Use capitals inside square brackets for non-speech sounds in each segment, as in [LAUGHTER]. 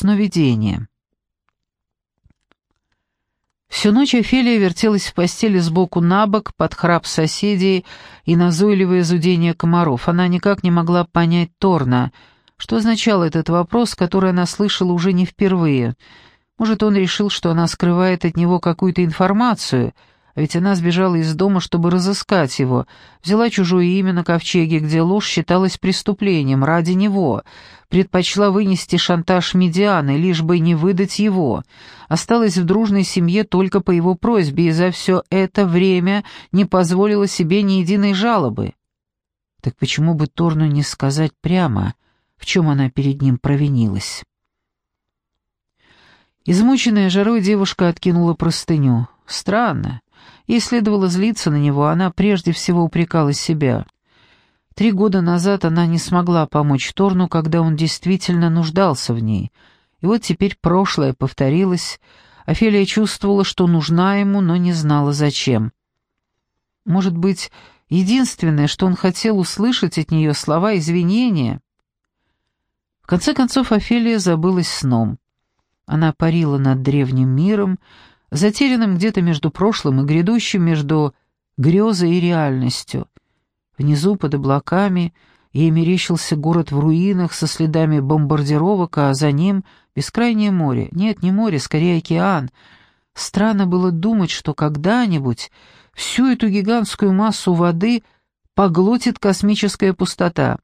сновидение. Всю ночь Офелия вертелась в постели сбоку на бок, под храп соседей и назойливое зудение комаров. Она никак не могла понять Торна, что означал этот вопрос, который она слышала уже не впервые. Может, он решил, что она скрывает от него какую-то информацию — ведь она сбежала из дома, чтобы разыскать его, взяла чужое имя на ковчеге, где ложь считалась преступлением ради него, предпочла вынести шантаж Медианы, лишь бы не выдать его, осталась в дружной семье только по его просьбе и за все это время не позволила себе ни единой жалобы. Так почему бы Торну не сказать прямо, в чем она перед ним провинилась? Измученная жарой девушка откинула простыню. Странно. Ей следовало злиться на него, она прежде всего упрекала себя. Три года назад она не смогла помочь Торну, когда он действительно нуждался в ней. И вот теперь прошлое повторилось. Офелия чувствовала, что нужна ему, но не знала зачем. Может быть, единственное, что он хотел услышать от нее слова извинения? В конце концов Офелия забылась сном. Она парила над древним миром, затерянным где-то между прошлым и грядущим, между грезой и реальностью. Внизу, под облаками, ей мерещился город в руинах со следами бомбардировок, а за ним бескрайнее море. Нет, не море, скорее океан. Странно было думать, что когда-нибудь всю эту гигантскую массу воды поглотит космическая пустота.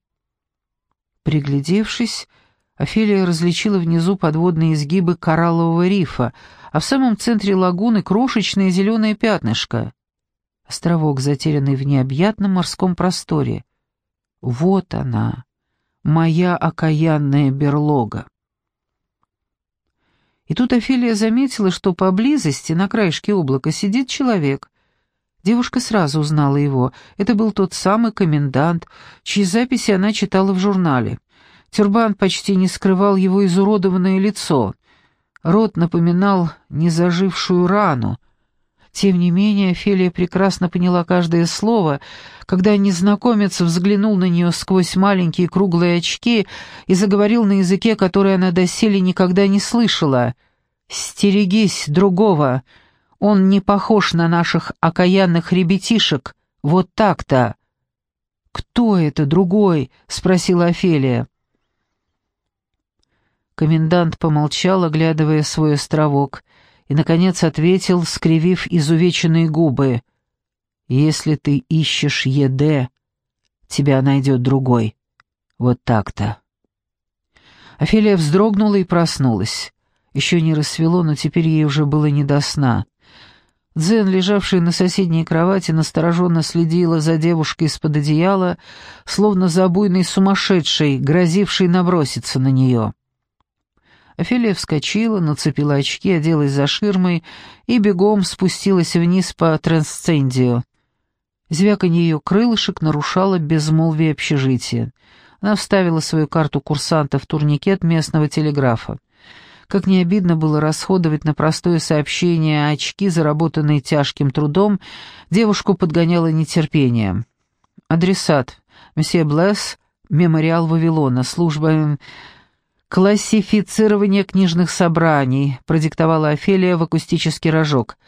Приглядевшись, Офелия различила внизу подводные изгибы кораллового рифа, а в самом центре лагуны крошечное зеленое пятнышко. Островок, затерянный в необъятном морском просторе. Вот она, моя окаянная берлога. И тут Офелия заметила, что поблизости, на краешке облака, сидит человек. Девушка сразу узнала его. Это был тот самый комендант, чьи записи она читала в журнале. Тюрбан почти не скрывал его изуродованное лицо. Рот напоминал незажившую рану. Тем не менее, Фелия прекрасно поняла каждое слово, когда незнакомец взглянул на нее сквозь маленькие круглые очки и заговорил на языке, который она доселе никогда не слышала. «Стерегись другого! Он не похож на наших окаянных ребятишек! Вот так-то!» «Кто это другой?» — спросила Офелия. Комендант помолчал, оглядывая свой островок, и, наконец, ответил, скривив изувеченные губы. «Если ты ищешь ЕД, тебя найдет другой. Вот так-то». Офелия вздрогнула и проснулась. Еще не рассвело, но теперь ей уже было не до сна. Дзен, лежавшая на соседней кровати, настороженно следила за девушкой из-под одеяла, словно за буйной сумасшедшей, грозившей наброситься на нее. Офелия вскочила, нацепила очки, оделась за ширмой и бегом спустилась вниз по трансцендию. Звяканье ее крылышек нарушало безмолвие общежития. Она вставила свою карту курсанта в турникет местного телеграфа. Как не обидно было расходовать на простое сообщение очки, заработанные тяжким трудом, девушку подгоняло нетерпение. Адресат. Месье Блесс, мемориал Вавилона, служба «Классифицирование книжных собраний», — продиктовала Офелия в акустический рожок.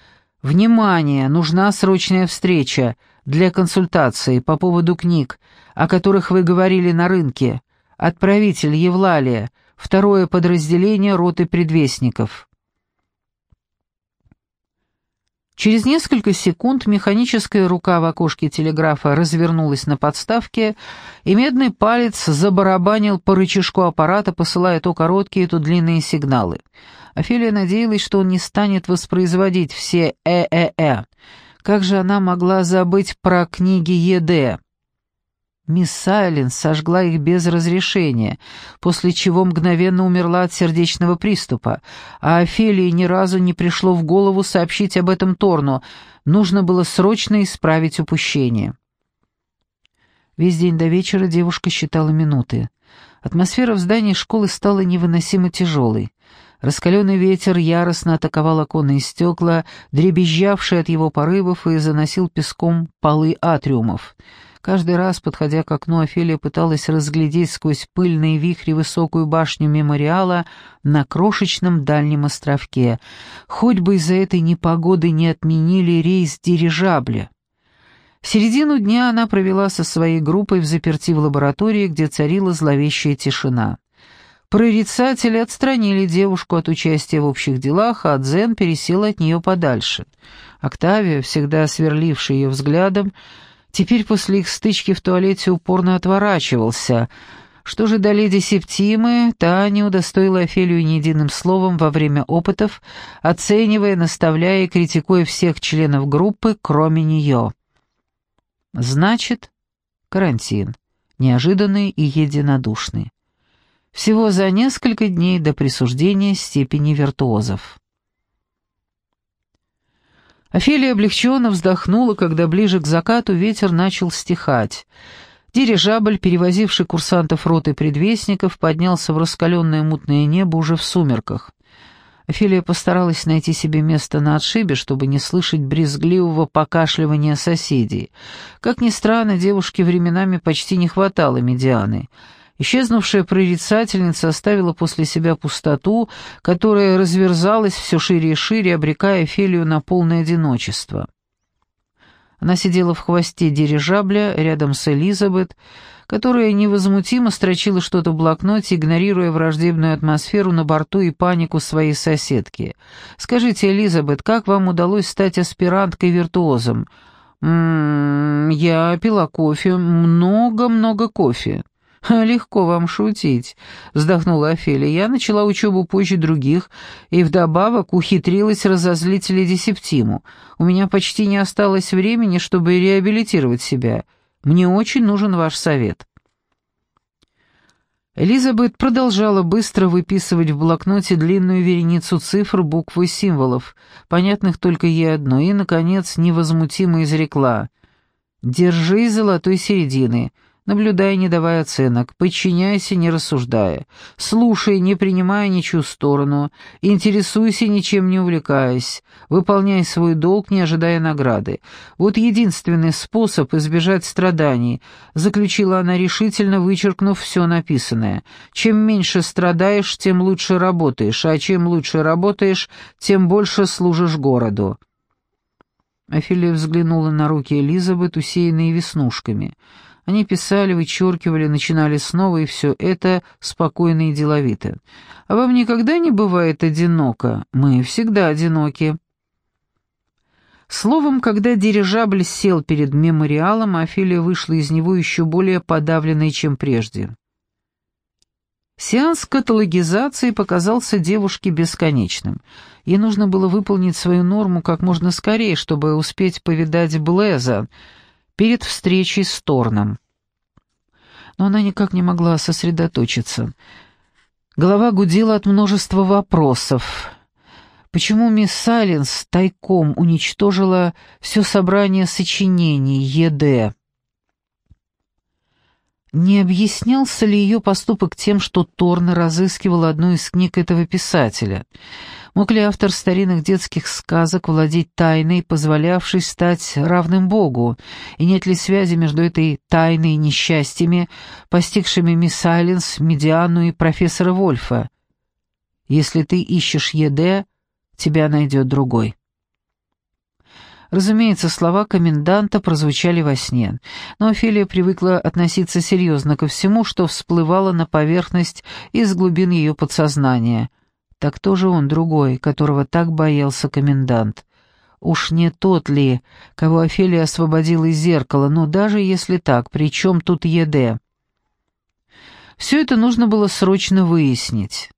«Внимание! Нужна срочная встреча для консультации по поводу книг, о которых вы говорили на рынке. Отправитель Евлалия, второе подразделение роты предвестников». Через несколько секунд механическая рука в окошке телеграфа развернулась на подставке, и медный палец забарабанил по рычажку аппарата, посылая то короткие, то длинные сигналы. Офелия надеялась, что он не станет воспроизводить все «э-э-э». Как же она могла забыть про книги ЕД? Мисс Сайленс сожгла их без разрешения, после чего мгновенно умерла от сердечного приступа, а Офелии ни разу не пришло в голову сообщить об этом Торну, нужно было срочно исправить упущение. Весь день до вечера девушка считала минуты. Атмосфера в здании школы стала невыносимо тяжелой. Раскаленный ветер яростно атаковал оконные стекла, дребезжавшие от его порывов, и заносил песком полы атриумов — Каждый раз, подходя к окну, Офелия пыталась разглядеть сквозь пыльные вихри высокую башню мемориала на крошечном дальнем островке. Хоть бы из-за этой непогоды не отменили рейс дирижабля. Середину дня она провела со своей группой в заперти в лаборатории, где царила зловещая тишина. Прорицатели отстранили девушку от участия в общих делах, а Дзен пересел от нее подальше. Октавия, всегда сверливший ее взглядом, теперь после их стычки в туалете упорно отворачивался. Что же до леди Септимы, та не удостоила Офелию ни единым словом во время опытов, оценивая, наставляя и критикуя всех членов группы, кроме нее. Значит, карантин. Неожиданный и единодушный. Всего за несколько дней до присуждения степени виртуозов. Офелия облегченно вздохнула, когда ближе к закату ветер начал стихать. Дирижабль, перевозивший курсантов роты предвестников, поднялся в раскаленное мутное небо уже в сумерках. Офелия постаралась найти себе место на отшибе, чтобы не слышать брезгливого покашливания соседей. Как ни странно, девушке временами почти не хватало медианы. Исчезнувшая прорицательница оставила после себя пустоту, которая разверзалась все шире и шире, обрекая Офелию на полное одиночество. Она сидела в хвосте дирижабля рядом с Элизабет, которая невозмутимо строчила что-то в блокноте, игнорируя враждебную атмосферу на борту и панику своей соседки. «Скажите, Элизабет, как вам удалось стать аспиранткой-виртуозом?» «М -м, «Я пила кофе, много-много кофе». [LAUGHS] «Легко вам шутить», — вздохнула Офелия. «Я начала учебу позже других и вдобавок ухитрилась разозлить леди Септиму. У меня почти не осталось времени, чтобы реабилитировать себя. Мне очень нужен ваш совет». Элизабет продолжала быстро выписывать в блокноте длинную вереницу цифр, букв и символов, понятных только ей одно, и, наконец, невозмутимо изрекла «Держи золотой середины», Наблюдай, не давая оценок, подчиняйся, не рассуждая, слушай, не принимая ничью сторону, интересуйся, ничем не увлекаясь, выполняй свой долг, не ожидая награды. Вот единственный способ избежать страданий, заключила она решительно, вычеркнув все написанное. Чем меньше страдаешь, тем лучше работаешь, а чем лучше работаешь, тем больше служишь городу. Афилия взглянула на руки Элизабет, усеянные веснушками — они писали, вычеркивали, начинали снова, и все это спокойно и деловито. А вам никогда не бывает одиноко? Мы всегда одиноки. Словом, когда дирижабль сел перед мемориалом, Афилия вышла из него еще более подавленной, чем прежде. Сеанс каталогизации показался девушке бесконечным. Ей нужно было выполнить свою норму как можно скорее, чтобы успеть повидать Блеза, перед встречей с Торном. Но она никак не могла сосредоточиться. Голова гудела от множества вопросов. Почему мисс Сайленс тайком уничтожила все собрание сочинений ЕД? Не объяснялся ли ее поступок тем, что Торн разыскивал одну из книг этого писателя — Мог ли автор старинных детских сказок владеть тайной, позволявшей стать равным Богу? И нет ли связи между этой тайной и несчастьями, постигшими мисс Сайленс, Медиану и профессора Вольфа? Если ты ищешь ЕД, тебя найдет другой. Разумеется, слова коменданта прозвучали во сне, но Офелия привыкла относиться серьезно ко всему, что всплывало на поверхность из глубин ее подсознания. Так кто же он другой, которого так боялся комендант? Уж не тот ли, кого Офелия освободила из зеркала, но даже если так, при чем тут ЕД? Все это нужно было срочно выяснить.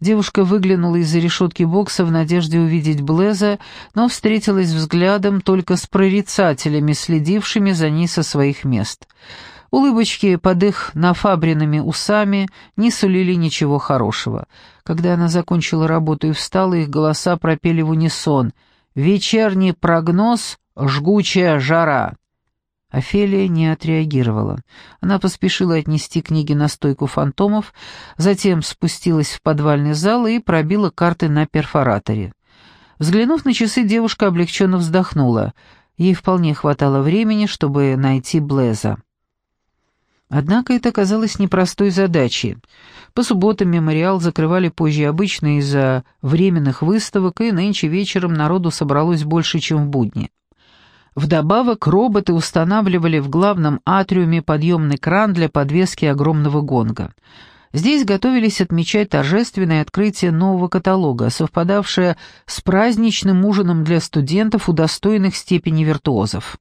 Девушка выглянула из-за решетки бокса в надежде увидеть Блеза, но встретилась взглядом только с прорицателями, следившими за ней со своих мест. Улыбочки под их нафабренными усами не сулили ничего хорошего. Когда она закончила работу и встала, их голоса пропели в унисон. «Вечерний прогноз — жгучая жара». Офелия не отреагировала. Она поспешила отнести книги на стойку фантомов, затем спустилась в подвальный зал и пробила карты на перфораторе. Взглянув на часы, девушка облегченно вздохнула. Ей вполне хватало времени, чтобы найти Блеза. Однако это казалось непростой задачей. По субботам мемориал закрывали позже обычно из-за временных выставок, и нынче вечером народу собралось больше, чем в будни. Вдобавок роботы устанавливали в главном атриуме подъемный кран для подвески огромного гонга. Здесь готовились отмечать торжественное открытие нового каталога, совпадавшее с праздничным ужином для студентов, удостоенных степени виртуозов.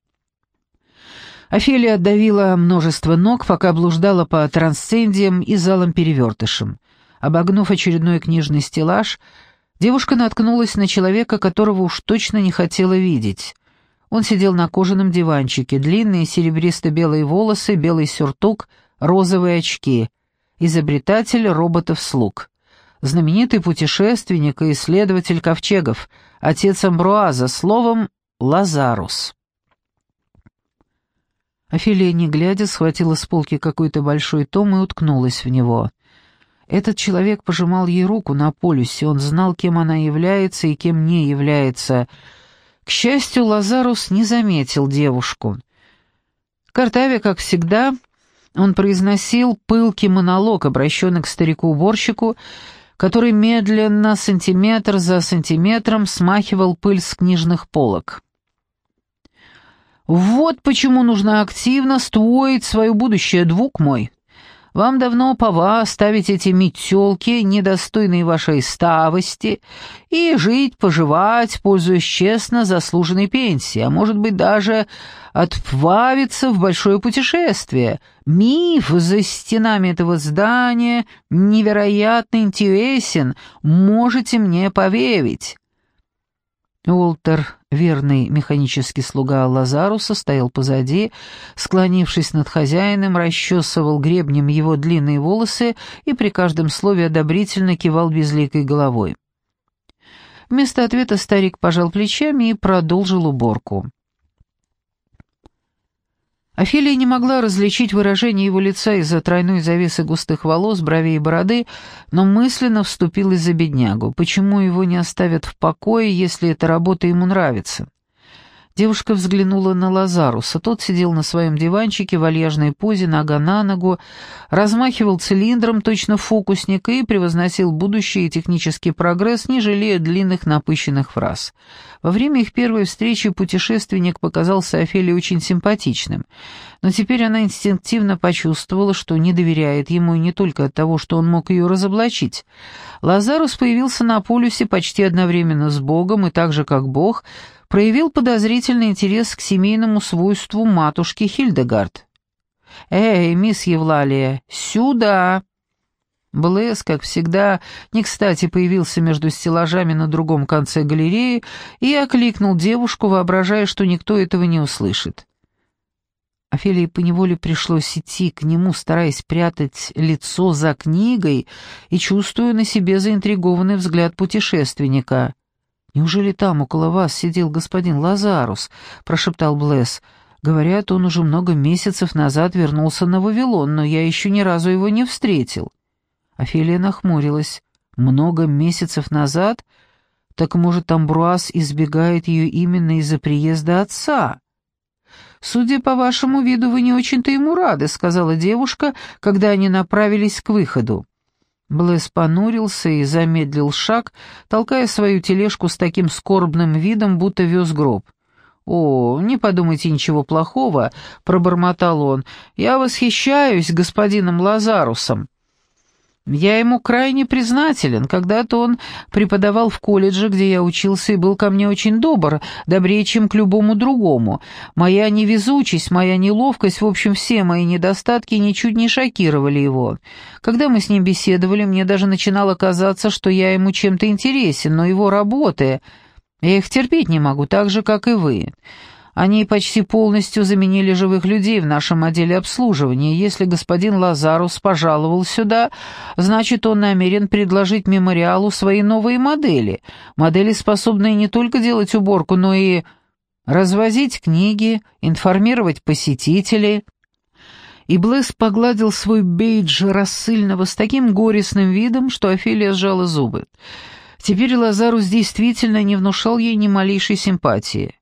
Офелия отдавила множество ног, пока блуждала по трансцендиям и залам-перевертышам. Обогнув очередной книжный стеллаж, девушка наткнулась на человека, которого уж точно не хотела видеть. Он сидел на кожаном диванчике, длинные серебристо-белые волосы, белый сюртук, розовые очки. Изобретатель роботов-слуг. Знаменитый путешественник и исследователь ковчегов, отец Амбруаза, словом, Лазарус. Офелия, не глядя, схватила с полки какой-то большой том и уткнулась в него. Этот человек пожимал ей руку на полюсе, он знал, кем она является и кем не является. К счастью, Лазарус не заметил девушку. Картавя, как всегда, он произносил пылкий монолог, обращенный к старику-уборщику, который медленно, сантиметр за сантиметром, смахивал пыль с книжных полок. Вот почему нужно активно строить свое будущее, двук мой. Вам давно пора ставить эти метелки, недостойные вашей ставости, и жить, поживать, пользуясь честно заслуженной пенсией, а может быть даже отправиться в большое путешествие. Миф за стенами этого здания невероятно интересен, можете мне поверить. Уолтер, верный механический слуга Лазаруса, стоял позади, склонившись над хозяином, расчесывал гребнем его длинные волосы и при каждом слове одобрительно кивал безликой головой. Вместо ответа старик пожал плечами и продолжил уборку. Офелия не могла различить выражение его лица из-за тройной завесы густых волос, бровей и бороды, но мысленно вступилась за беднягу. Почему его не оставят в покое, если эта работа ему нравится? Девушка взглянула на Лазаруса. Тот сидел на своем диванчике в вальяжной позе, нога на ногу, размахивал цилиндром, точно фокусник, и превозносил будущее и технический прогресс, не жалея длинных напыщенных фраз. Во время их первой встречи путешественник показался Офелии очень симпатичным, но теперь она инстинктивно почувствовала, что не доверяет ему не только от того, что он мог ее разоблачить. Лазарус появился на полюсе почти одновременно с Богом, и так же, как Бог — проявил подозрительный интерес к семейному свойству матушки Хильдегард. «Эй, мисс Евлалия, сюда!» Блэс, как всегда, не кстати появился между стеллажами на другом конце галереи и окликнул девушку, воображая, что никто этого не услышит. Офелии поневоле пришлось идти к нему, стараясь прятать лицо за книгой и чувствуя на себе заинтригованный взгляд путешественника — «Неужели там, около вас, сидел господин Лазарус?» — прошептал Блесс. «Говорят, он уже много месяцев назад вернулся на Вавилон, но я еще ни разу его не встретил». Офелия нахмурилась. «Много месяцев назад? Так, может, Амбруаз избегает ее именно из-за приезда отца?» «Судя по вашему виду, вы не очень-то ему рады», — сказала девушка, когда они направились к выходу. Блэс понурился и замедлил шаг, толкая свою тележку с таким скорбным видом, будто вез гроб. «О, не подумайте ничего плохого», — пробормотал он. «Я восхищаюсь господином Лазарусом». Я ему крайне признателен. Когда-то он преподавал в колледже, где я учился, и был ко мне очень добр, добрее, чем к любому другому. Моя невезучесть, моя неловкость, в общем, все мои недостатки ничуть не шокировали его. Когда мы с ним беседовали, мне даже начинало казаться, что я ему чем-то интересен, но его работы... Я их терпеть не могу, так же, как и вы. Они почти полностью заменили живых людей в нашем отделе обслуживания. Если господин Лазарус пожаловал сюда, значит, он намерен предложить мемориалу свои новые модели. Модели, способные не только делать уборку, но и развозить книги, информировать посетителей. И Блэс погладил свой бейдж рассыльного с таким горестным видом, что Офелия сжала зубы. Теперь Лазарус действительно не внушал ей ни малейшей симпатии.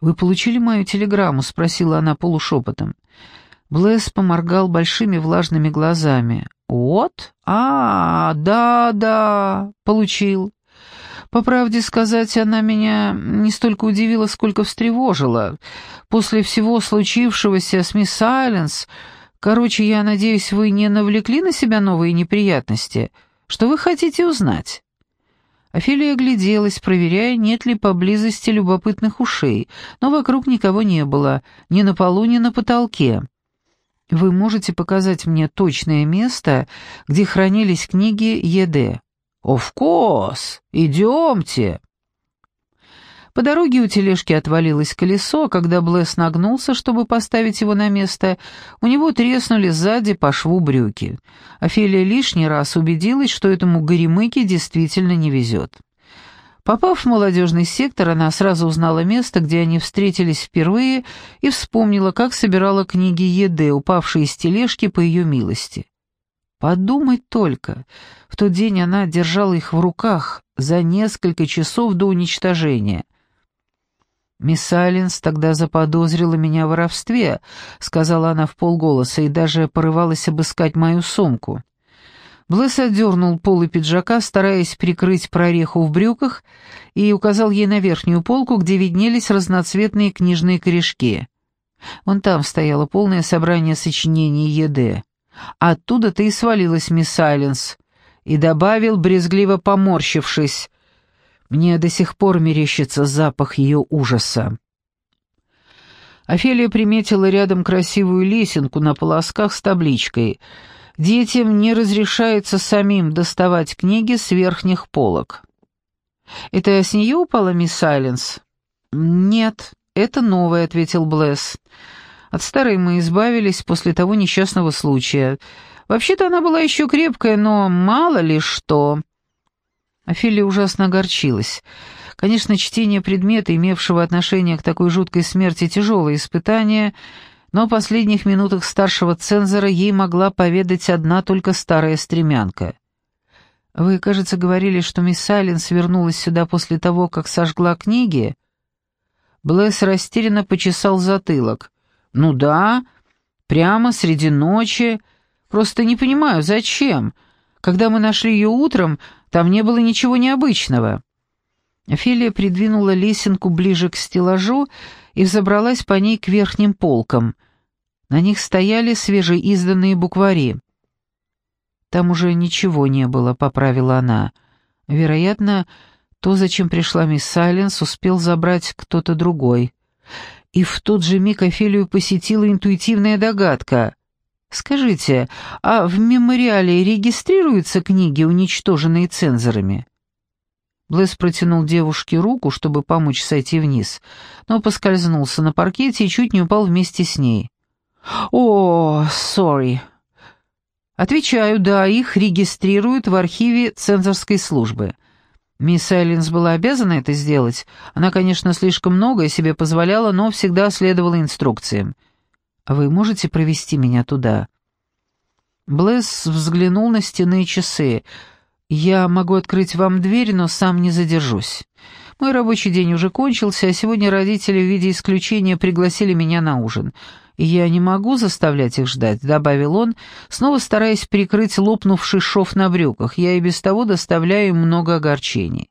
«Вы получили мою телеграмму?» — спросила она полушепотом. Блэс поморгал большими влажными глазами. «Вот? А, да-да, получил. По правде сказать, она меня не столько удивила, сколько встревожила. После всего случившегося с мисс Сайленс... Короче, я надеюсь, вы не навлекли на себя новые неприятности. Что вы хотите узнать?» Офелия огляделась, проверяя, нет ли поблизости любопытных ушей, но вокруг никого не было, ни на полу, ни на потолке. «Вы можете показать мне точное место, где хранились книги ЕД?» «Of course! Идемте!» По дороге у тележки отвалилось колесо, а когда Блесс нагнулся, чтобы поставить его на место, у него треснули сзади по шву брюки. Офелия лишний раз убедилась, что этому горемыке действительно не везет. Попав в молодежный сектор, она сразу узнала место, где они встретились впервые, и вспомнила, как собирала книги ЕД, упавшие из тележки по ее милости. Подумать только, в тот день она держала их в руках за несколько часов до уничтожения. «Мисс Айленс тогда заподозрила меня в воровстве», — сказала она в полголоса, и даже порывалась обыскать мою сумку. Блэс отдернул полы пиджака, стараясь прикрыть прореху в брюках, и указал ей на верхнюю полку, где виднелись разноцветные книжные корешки. Вон там стояло полное собрание сочинений ЕД. Оттуда-то и свалилась мисс Айленс. И добавил, брезгливо поморщившись, мне до сих пор мерещится запах ее ужаса. Офелия приметила рядом красивую лесенку на полосках с табличкой «Детям не разрешается самим доставать книги с верхних полок». «Это с нее упала мисс Сайленс?» «Нет, это новое», — ответил Блесс. «От старой мы избавились после того несчастного случая. Вообще-то она была еще крепкая, но мало ли что...» Офелия ужасно огорчилась. Конечно, чтение предмета, имевшего отношение к такой жуткой смерти, тяжелое испытание, но в последних минутах старшего цензора ей могла поведать одна только старая стремянка. «Вы, кажется, говорили, что мисс Сайленс вернулась сюда после того, как сожгла книги?» Блэс растерянно почесал затылок. «Ну да, прямо среди ночи. Просто не понимаю, зачем? Когда мы нашли ее утром, там не было ничего необычного». Офелия придвинула лесенку ближе к стеллажу и взобралась по ней к верхним полкам. На них стояли свежеизданные буквари. «Там уже ничего не было», — поправила она. «Вероятно, то, зачем пришла мисс Сайленс, успел забрать кто-то другой». И в тот же миг Офелию посетила интуитивная догадка. Скажите, а в мемориале регистрируются книги, уничтоженные цензорами?» Блэс протянул девушке руку, чтобы помочь сойти вниз, но поскользнулся на паркете и чуть не упал вместе с ней. «О, сори». «Отвечаю, да, их регистрируют в архиве цензорской службы». Мисс Айленс была обязана это сделать. Она, конечно, слишком многое себе позволяла, но всегда следовала инструкциям. Вы можете провести меня туда?» Блэс взглянул на стены часы. «Я могу открыть вам дверь, но сам не задержусь. Мой рабочий день уже кончился, а сегодня родители в виде исключения пригласили меня на ужин. Я не могу заставлять их ждать», — добавил он, снова стараясь прикрыть лопнувший шов на брюках. «Я и без того доставляю им много огорчений».